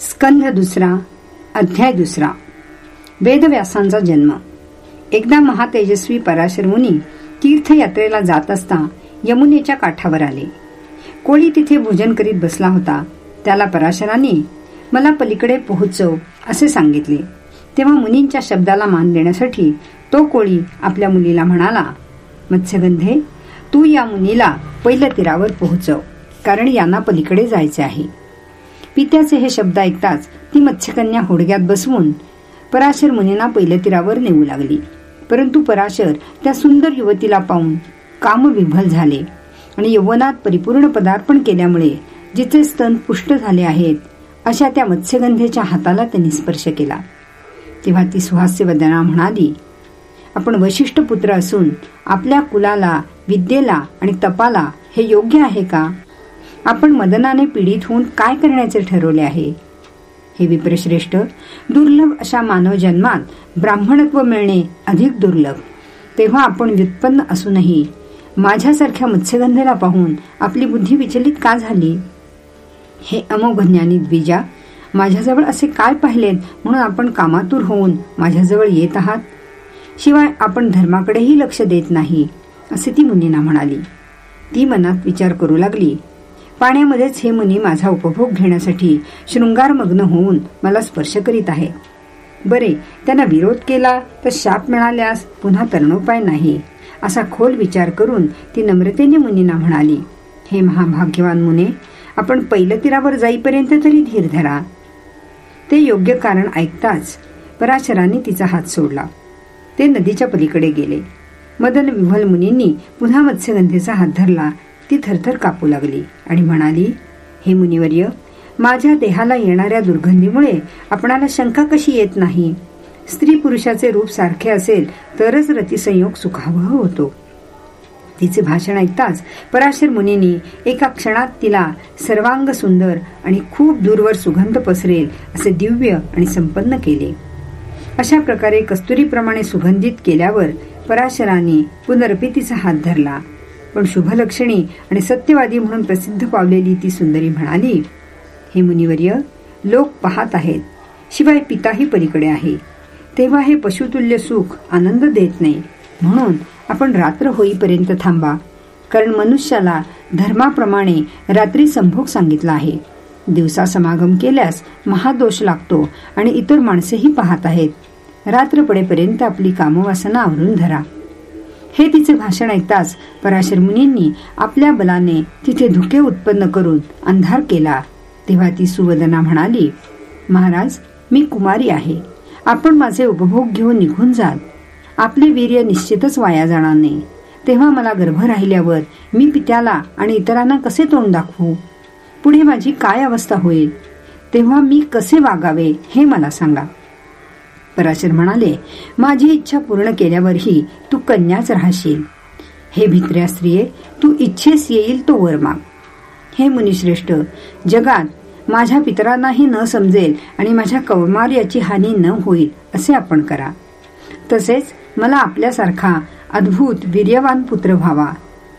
स्कंध दुसरा अध्याय दुसरा. वेदव्यासांचा जन्म. एकदा महातेजस्वी पराशर मुनी तीर्थयात्रेला जात असता यमुनेच्या काठावर आले. कोळी तिथे भोजन करीत बसला होता. त्याला पराशराने मला पलीकडे पोहोचव असे सांगितले. तेव्हा मुनींच्या शब्दाला मान देण्यासाठी तो कोळी आपल्या मुलीला म्हणाला मत्स्यगंधे तू या मुनीला पहिल्या तीरावर पोहोचव कारण यांना पलीकडे जायचे आहे. पित्याचे हे शब्द ऐकताच ती मत्स्यकन्या होडग्यात बसवून पराशर मुनींना पहिल्या तीरावर नेऊ लागली. परंतु पराशर त्या सुंदर युवतीला पाहून कामविभल झाले आणि यवनात परिपूर्ण पदार्पण केल्यामुळे जिचे स्तन पुष्ट झाले आहेत अशा त्या मत्स्यगंधेच्या हाताला त्यांनी स्पर्श केला. तेव्हा ती सुहास्य वदना म्हणाली आपण वशिष्ठ पुत्र असून आपल्या कुलाला विद्येला आणि तपाला हे योग्य आहे का? आपण मदनाने पीडित होऊन काय करण्याचे ठरवले आहे? हे विप्रश्रेष्ठ दुर्लभ अशा मानव जन्मात ब्राह्मणत्व मिळणे अधिक दुर्लभ. तेव्हा आपण व्युत्पन्न असूनही माझ्यासारख्या मत्स्यगंधेला पाहून आपली बुद्धी विचलित का झाली? हे अमोघ ज्ञानी द्विजा माझ्याजवळ असे काय पाहिलेत म्हणून आपण कामातूर होऊन माझ्याजवळ येत आहात? शिवाय आपण धर्माकडेही लक्ष देत नाही असे ती मुनीना म्हणाली. ती मनात विचार करू लागली. पाण्यामध्येच हे मुनी माझा उपभोग घेण्यासाठी शृंगारमग्न होऊन मला स्पर्श करीत आहे. बरे त्यांना विरोध केला तर शाप मिळाल्यास पुन्हा तरणोपाय नाही असा खोल विचार करून ती नम्रतेने मुनींना म्हणाली हे महाभाग्यवान मुने आपण पहिलं तीरावर जाईपर्यंत तरी धीर धरा. ते योग्य कारण ऐकताच पराशरांनी तिचा हात सोडला. ते नदीच्या पलीकडे गेले. मदन विव्हल मुनींनी पुन्हा मत्स्यगंधेचा हात धरला ती थरथर कापू लागली आणि म्हणाली हे मुनिवर्य माझ्या देहाला येणाऱ्या दुर्गंधीमुळे आपणाला शंका कशी येत नाही? स्त्री पुरुषाचे रूप सारखे असेल तरच रतिसंयोग सुखावह होतो. तिचे भाषण ऐकताच पराशर मुनींनी एका क्षणात तिला सर्वांग सुंदर आणि खूप दूरवर सुगंध पसरेल असे दिव्य आणि संपन्न केले. अशा प्रकारे कस्तुरीप्रमाणे सुगंधित केल्यावर पराशरांनी पुनरपी तिचा हात धरला. पण शुभलक्षणी आणि सत्यवादी म्हणून प्रसिद्ध पावलेली ती सुंदरी म्हणाली हे मुनिवर्य लोक पाहत आहेत. शिवाय पिताही पलीकडे आहे. तेव्हा हे पशुतुल्य सुख आनंद देत नाही. म्हणून आपण रात्र होईपर्यंत थांबा. कारण मनुष्याला धर्माप्रमाणे रात्री संभोग सांगितला आहे. दिवसा समागम केल्यास महादोष लागतो आणि इतर माणसेही पाहत आहेत. रात्र पडेपर्यंत आपली कामवासना आवरून धरा. हे तिचे भाषण ऐकताच पराशर मुनींनी आपल्या बलाने तिथे धुके उत्पन्न करून अंधार केला. तेव्हा ती सुवदना म्हणाली महाराज मी कुमारी आहे. आपण माझे उपभोग घेऊन निघून जाल. आपले वीर्य निश्चितच वाया जाणार नाही. तेव्हा मला गर्भ राहिल्यावर मी पित्याला आणि इतरांना कसे तोंड दाखवू? पुढे माझी काय अवस्था होईल? तेव्हा मी कसे वागावे हे मला सांगा. पराशर म्हणाले माझी इच्छा पूर्ण केल्यावरही तू कन्याच राहशील. हे भित्र्या स्त्रिये तू इच्छेस येईल तो वर माग. हे मुनिश्रेष्ठ जगात माझ्या पितरांनाही न समजेल आणि माझ्या कौमार्याची हानी न होईल असे आपण करा. तसेच मला आपल्यासारखा अद्भुत वीर्यवान पुत्र व्हावा.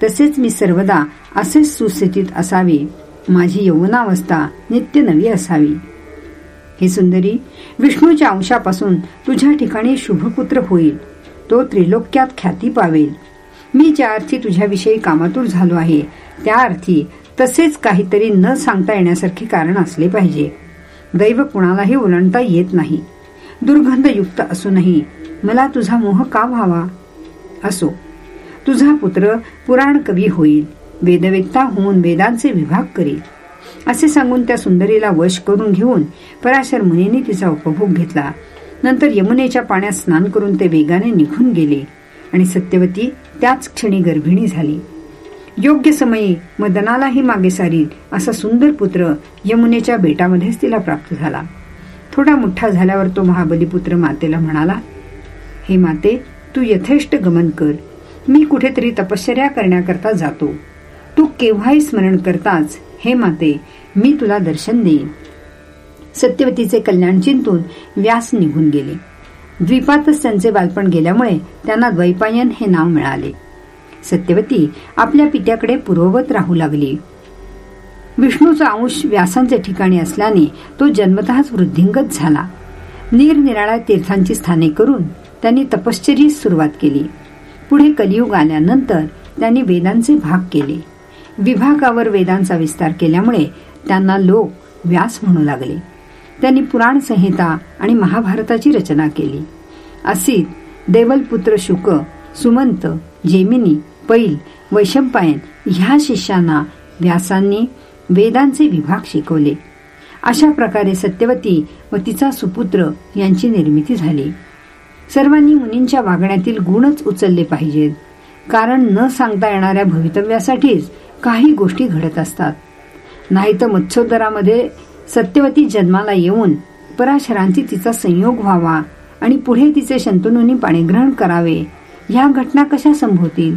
तसेच मी सर्वदा असेच सुस्थितीत असावे. माझी यौवनावस्था नित्य नवी असावी. हे सुंदरी विष्णूच्या अंशापासून तुझ्या ठिकाणी शुभपुत्र होईल. तो त्रिलोक्यात ख्याती पावेल. मी ज्या अर्थी तुझ्याविषयी कामातूर झालो आहे त्या अर्थी तसेच काहीतरी न सांगता येण्यासारखे कारण असले पाहिजे. दैव कुणालाही ओलांडता येत नाही. दुर्गंधयुक्त असूनही मला तुझा मोह का व्हावा? असो. तुझा पुत्र पुराण कवी होईल. वेदवेत्ता होऊन वेदांचे विभाग करील. असे सांगून त्या सुंदरीला वश करून घेऊन पराशर मुनीने तिचा उपभोग घेतला. नंतर यमुनेच्या पाण्यात स्नान करून ते वेगाने निघून गेले आणि सत्यवती त्याच क्षणी गर्भिणी झाली. योग्य समयी मदनालाही मागे सारील असा सुंदर पुत्र यमुनेच्या बेटामध्येच तिला प्राप्त झाला. थोडा मोठा झाल्यावर तो महाबलीपुत्र मातेला म्हणाला हे माते तू यथेष्ट गमन कर. मी कुठेतरी तपश्चर्या करण्याकरता जातो. तू केव्हाही स्मरण करताच हे माते मी तुला दर्शन देईन. सत्यवतीचे कल्याण चिंतून व्यास निघून गेले. द्वीपातच त्यांचे बालपण गेल्यामुळे त्यांना द्वैपायन हे नाव मिळाले. सत्यवती आपल्या पित्याकडे पूर्ववत राहू लागली. विष्णूचा अंश व्यासांच्या ठिकाणी असल्याने तो जन्मतःच वृद्धिंगत झाला. निरनिराळ्या तीर्थांची स्थाने करून त्यांनी तपश्चरीस सुरुवात केली. पुढे कलियुग आल्यानंतर त्यांनी वेदांचे भाग केले. विभागावर वेदांचा विस्तार केल्यामुळे त्यांना लोक व्यास म्हणू लागले. त्यांनी पुराण संहिता आणि महाभारताची रचना केली. असित देवलपुत्र शुक सुमंत जेमिनी पैल वैशंपायन ह्या शिष्यांना व्यासांनी वेदांचे विभाग शिकवले. अशा प्रकारे सत्यवती व तिचा सुपुत्र यांची निर्मिती झाली. सर्वांनी मुनींच्या वागण्यातील गुणच उचलले पाहिजेत. कारण न सांगता येणाऱ्या भवितव्यासाठीच काही गोष्टी घडत असतात. नाही तर मत्स्योदरामध्ये सत्यवती जन्माला येऊन पराशरांची तिचा संयोग व्हावा आणि पुढे तिचे शंतनूंनी पाणीग्रहण करावे. ह्या घटना कशा संभवतील?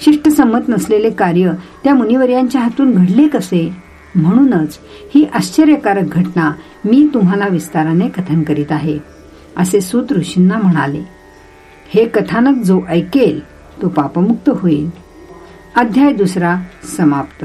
शिष्टसंमत नसलेले कार्य त्या मुनिवर्यांच्या हातून घडले कसे? म्हणूनच ही आश्चर्यकारक घटना मी तुम्हाला विस्ताराने कथन करीत आहे असे सूत ऋषींना म्हणाले. हे कथानक जो ऐकेल तो पापमुक्त होईल. अध्याय दुसरा समाप्त.